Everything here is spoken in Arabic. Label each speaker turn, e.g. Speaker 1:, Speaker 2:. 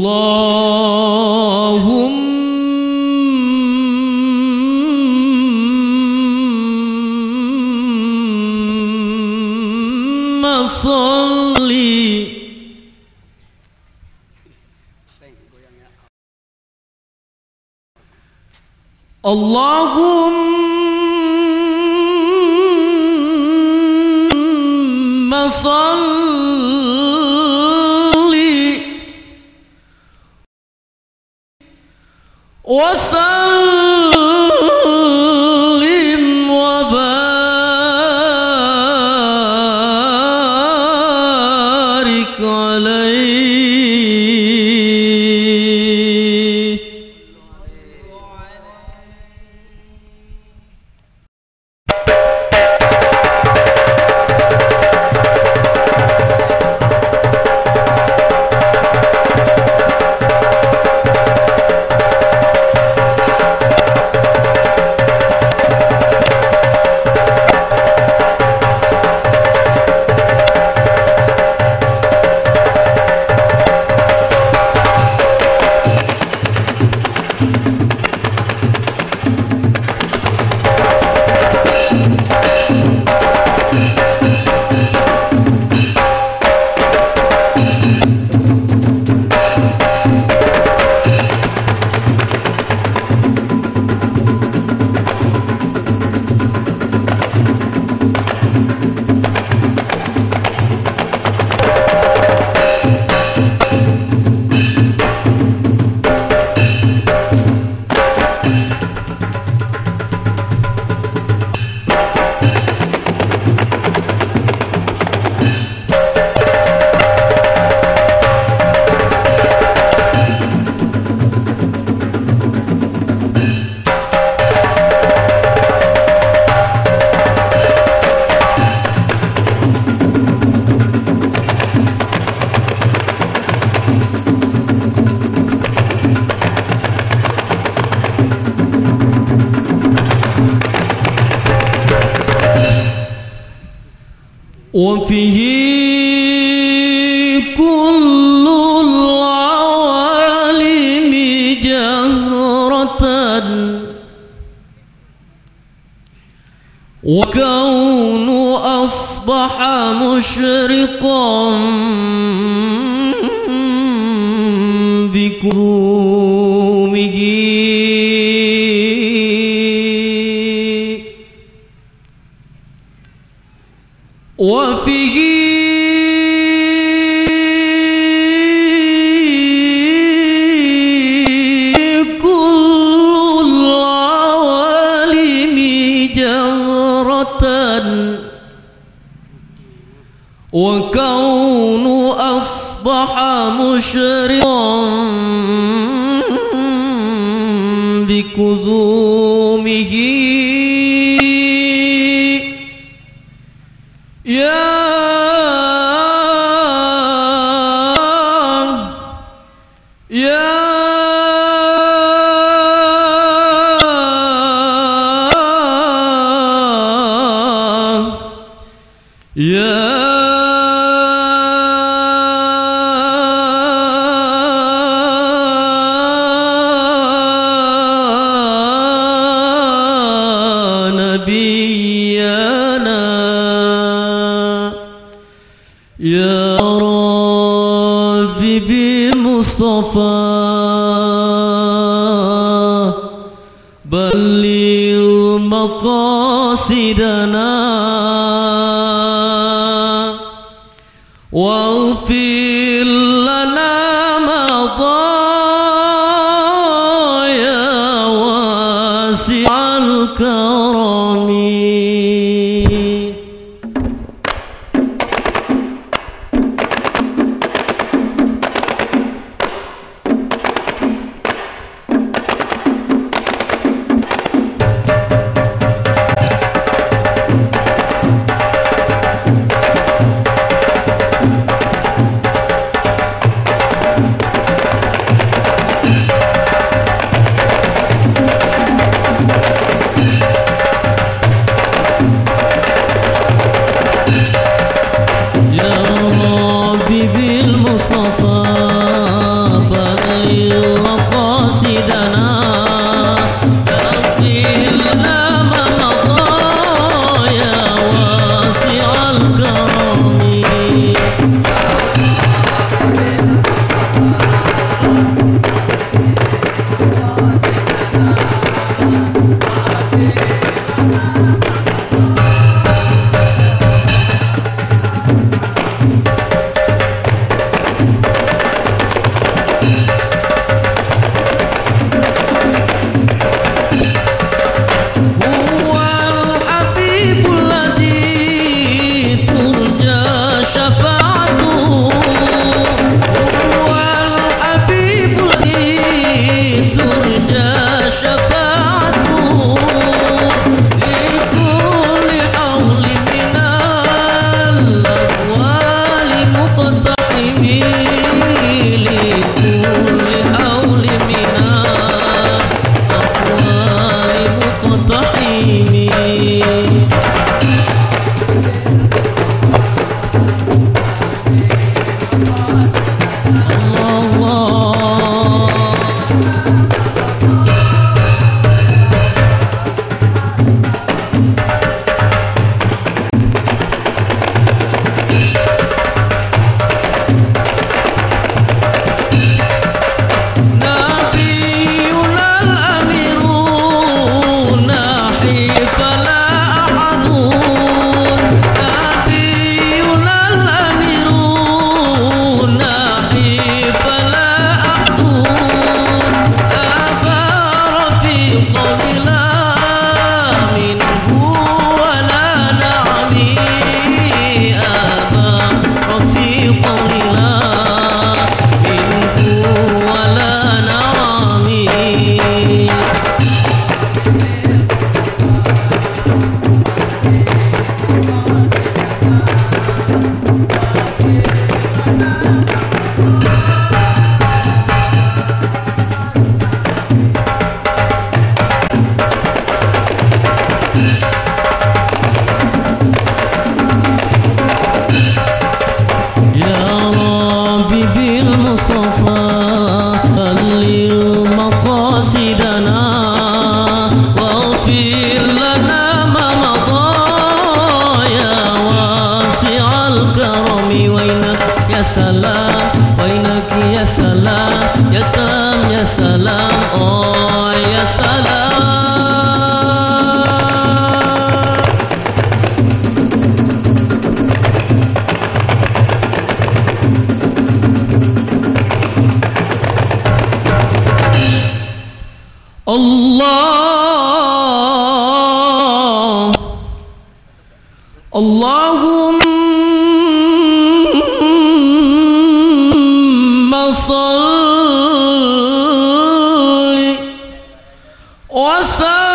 Speaker 1: اللهم صل. اللهم صل. 我生。وفيه كل العوالم جهرة. وكون أصبح مشرقا بكرومه وفيه كل العوالم جهرة وكون أصبح مشرقا بكذومه بالمصطفى بلغ مقاصدنا واغفر لنا مضى يا واسع الكرم love. salam, oh ya salam. Allah. 我操